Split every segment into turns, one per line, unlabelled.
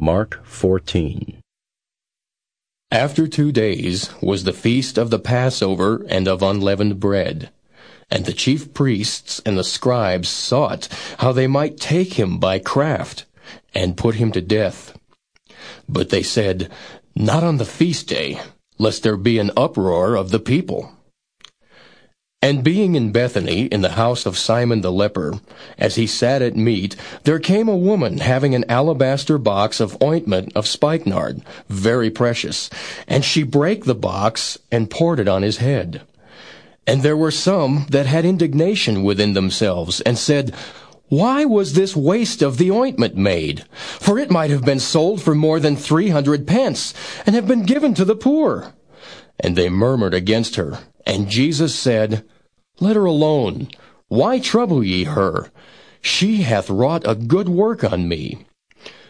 Mark 14 After two days was the feast of the Passover and of unleavened bread. And the chief priests and the scribes sought how they might take him by craft, and put him to death. But they said, Not on the feast day, lest there be an uproar of the people. And being in Bethany, in the house of Simon the leper, as he sat at meat, there came a woman having an alabaster box of ointment of spikenard, very precious, and she brake the box and poured it on his head. And there were some that had indignation within themselves, and said, Why was this waste of the ointment made? For it might have been sold for more than three hundred pence, and have been given to the poor. And they murmured against her. And Jesus said, let her alone. Why trouble ye her? She hath wrought a good work on me.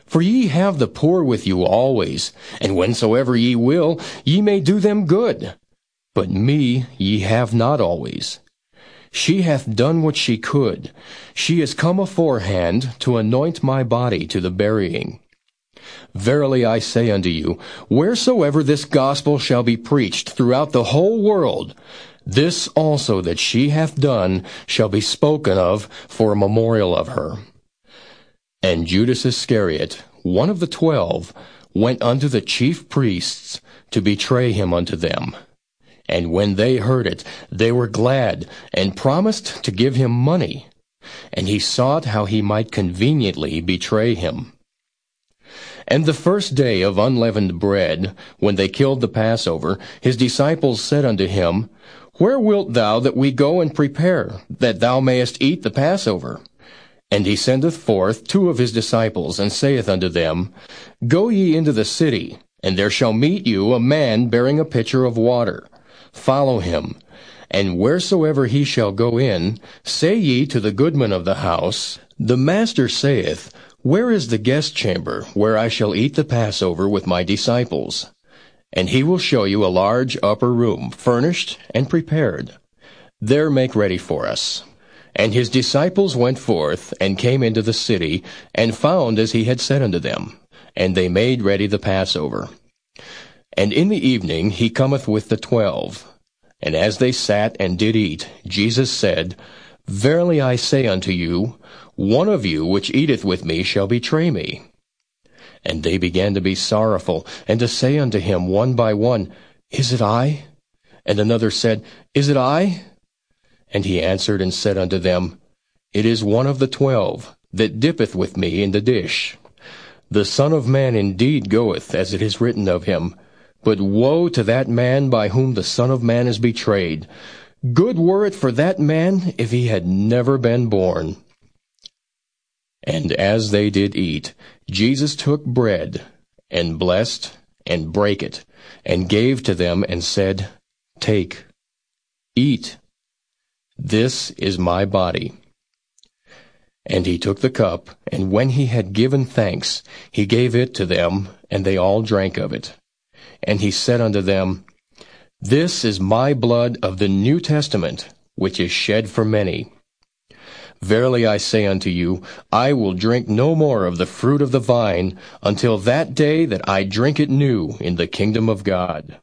For ye have the poor with you always, and whensoever ye will, ye may do them good. But me ye have not always. She hath done what she could. She is come aforehand to anoint my body to the burying. Verily I say unto you, wheresoever this gospel shall be preached throughout the whole world, this also that she hath done shall be spoken of for a memorial of her. And Judas Iscariot, one of the twelve, went unto the chief priests to betray him unto them. And when they heard it, they were glad, and promised to give him money. And he sought how he might conveniently betray him. And the first day of unleavened bread, when they killed the Passover, his disciples said unto him, where wilt thou that we go and prepare, that thou mayest eat the Passover? And he sendeth forth two of his disciples, and saith unto them, Go ye into the city, and there shall meet you a man bearing a pitcher of water. Follow him. And wheresoever he shall go in, say ye to the goodman of the house, The master saith, Where is the guest chamber, where I shall eat the Passover with my disciples? and he will show you a large upper room, furnished and prepared. There make ready for us. And his disciples went forth, and came into the city, and found as he had said unto them. And they made ready the Passover. And in the evening he cometh with the twelve. And as they sat and did eat, Jesus said, Verily I say unto you, one of you which eateth with me shall betray me. And they began to be sorrowful, and to say unto him one by one, Is it I? And another said, Is it I? And he answered and said unto them, It is one of the twelve, that dippeth with me in the dish. The Son of Man indeed goeth, as it is written of him. But woe to that man by whom the Son of Man is betrayed. Good were it for that man if he had never been born. And as they did eat, Jesus took bread, and blessed, and brake it, and gave to them, and said, Take, eat, this is my body. And he took the cup, and when he had given thanks, he gave it to them, and they all drank of it. And he said unto them, This is my blood of the New Testament, which is shed for many Verily I say unto you, I will drink no more of the fruit of the vine until that day that I drink it new in the kingdom of God.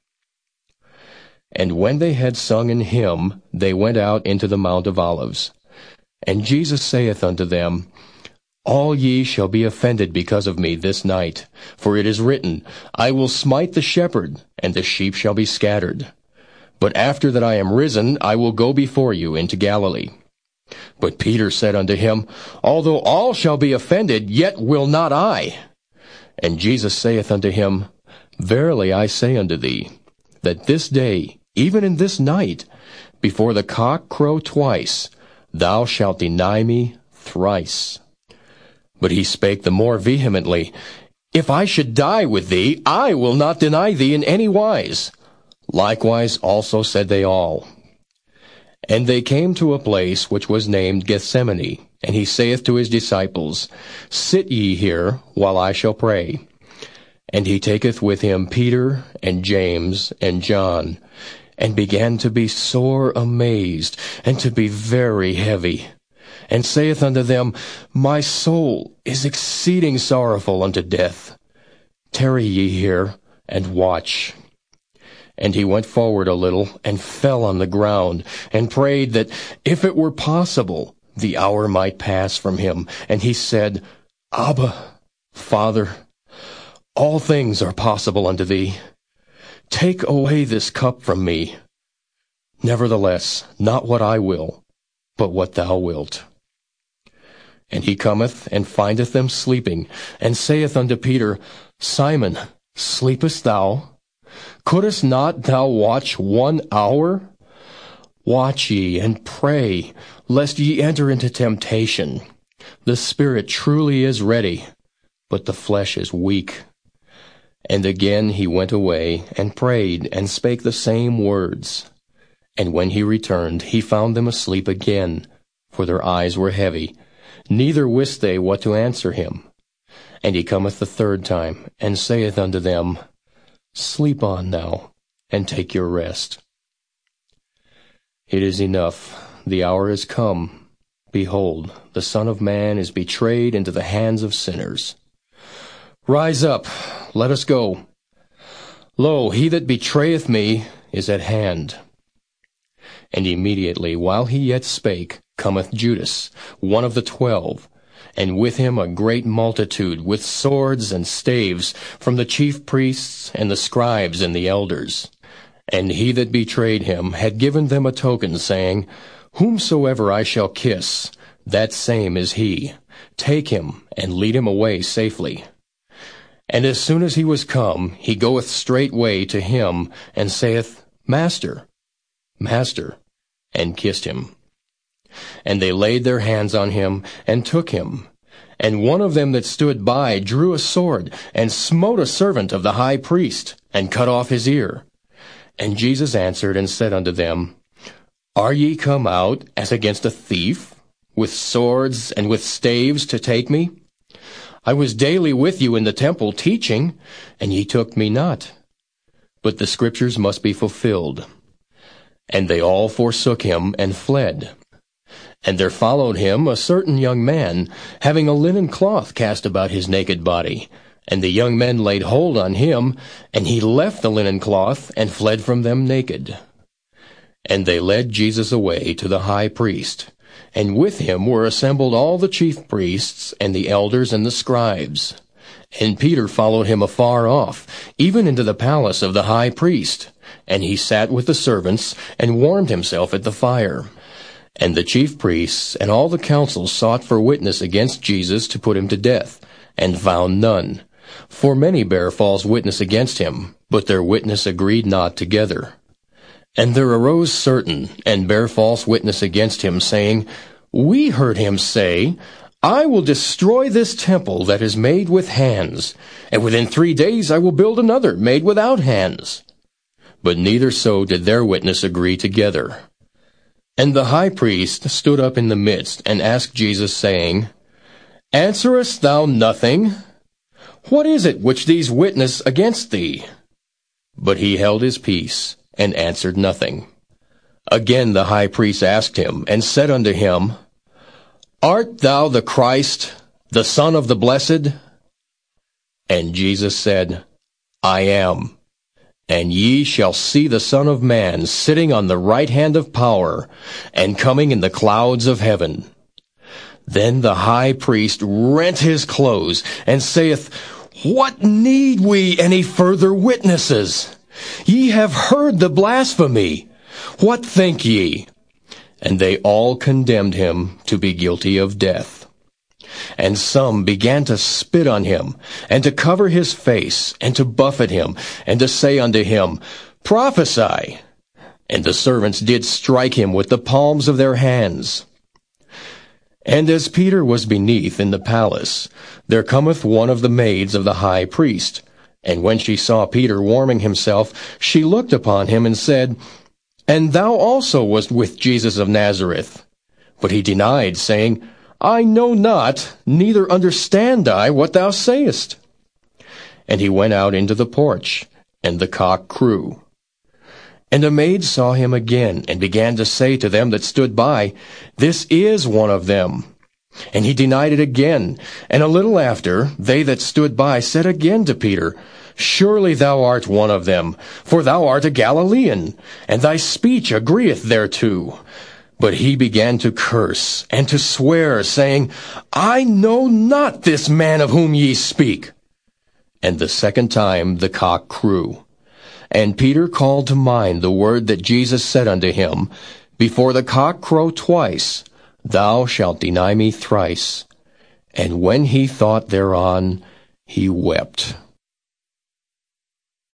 And when they had sung an hymn, they went out into the Mount of Olives. And Jesus saith unto them, all ye shall be offended because of me this night. For it is written, I will smite the shepherd, and the sheep shall be scattered. But after that I am risen, I will go before you into Galilee. But Peter said unto him, Although all shall be offended, yet will not I. And Jesus saith unto him, Verily I say unto thee, that this day, even in this night, before the cock crow twice, thou shalt deny me thrice. But he spake the more vehemently, If I should die with thee, I will not deny thee in any wise. Likewise also said they all. And they came to a place which was named Gethsemane. And he saith to his disciples, Sit ye here, while I shall pray. And he taketh with him Peter, and James, and John, and began to be sore amazed, and to be very heavy, and saith unto them, My soul is exceeding sorrowful unto death. Tarry ye here, and watch. And he went forward a little, and fell on the ground, and prayed that, if it were possible, the hour might pass from him. And he said, Abba, Father, all things are possible unto thee. Take away this cup from me. Nevertheless, not what I will, but what thou wilt. And he cometh and findeth them sleeping, and saith unto Peter, Simon, sleepest thou? Couldst not thou watch one hour? Watch ye and pray, lest ye enter into temptation. The spirit truly is ready, but the flesh is weak. And again he went away, and prayed, and spake the same words. And when he returned, he found them asleep again, for their eyes were heavy, neither wist they what to answer him. And he cometh the third time, and saith unto them, Sleep on now, and take your rest. It is enough. The hour is come. Behold, the Son of Man is betrayed into the hands of sinners. Rise up, let us go. Lo, he that betrayeth me is at hand. And immediately, while he yet spake, cometh Judas, one of the twelve, and with him a great multitude with swords and staves from the chief priests and the scribes and the elders. And he that betrayed him had given them a token, saying, Whomsoever I shall kiss, that same is he. Take him, and lead him away safely. And as soon as he was come, he goeth straightway to him, and saith, Master, Master, and kissed him. And they laid their hands on him, and took him. And one of them that stood by drew a sword, and smote a servant of the high priest, and cut off his ear. And Jesus answered and said unto them, Are ye come out as against a thief, with swords and with staves to take me? I was daily with you in the temple teaching, and ye took me not. But the scriptures must be fulfilled. And they all forsook him and fled. And there followed him a certain young man, having a linen cloth cast about his naked body. And the young men laid hold on him, and he left the linen cloth, and fled from them naked. And they led Jesus away to the high priest. And with him were assembled all the chief priests, and the elders, and the scribes. And Peter followed him afar off, even into the palace of the high priest. And he sat with the servants, and warmed himself at the fire. And the chief priests and all the council sought for witness against Jesus to put him to death, and found none. For many bare false witness against him, but their witness agreed not together. And there arose certain, and bare false witness against him, saying, We heard him say, I will destroy this temple that is made with hands, and within three days I will build another made without hands. But neither so did their witness agree together. And the high priest stood up in the midst, and asked Jesus, saying, Answerest thou nothing? What is it which these witness against thee? But he held his peace, and answered nothing. Again the high priest asked him, and said unto him, Art thou the Christ, the Son of the Blessed? And Jesus said, I am. And ye shall see the Son of Man sitting on the right hand of power, and coming in the clouds of heaven. Then the high priest rent his clothes, and saith, What need we any further witnesses? Ye have heard the blasphemy. What think ye? And they all condemned him to be guilty of death. And some began to spit on him, and to cover his face, and to buffet him, and to say unto him, Prophesy! And the servants did strike him with the palms of their hands. And as Peter was beneath in the palace, there cometh one of the maids of the high priest. And when she saw Peter warming himself, she looked upon him and said, And thou also wast with Jesus of Nazareth. But he denied, saying, I know not, neither understand I what thou sayest. And he went out into the porch, and the cock crew. And the maid saw him again, and began to say to them that stood by, This is one of them. And he denied it again. And a little after, they that stood by said again to Peter, Surely thou art one of them, for thou art a Galilean, and thy speech agreeth thereto. But he began to curse and to swear, saying, I know not this man of whom ye speak. And the second time the cock crew. And Peter called to mind the word that Jesus said unto him, Before the cock crow twice, thou shalt deny me thrice. And when he thought thereon, he wept.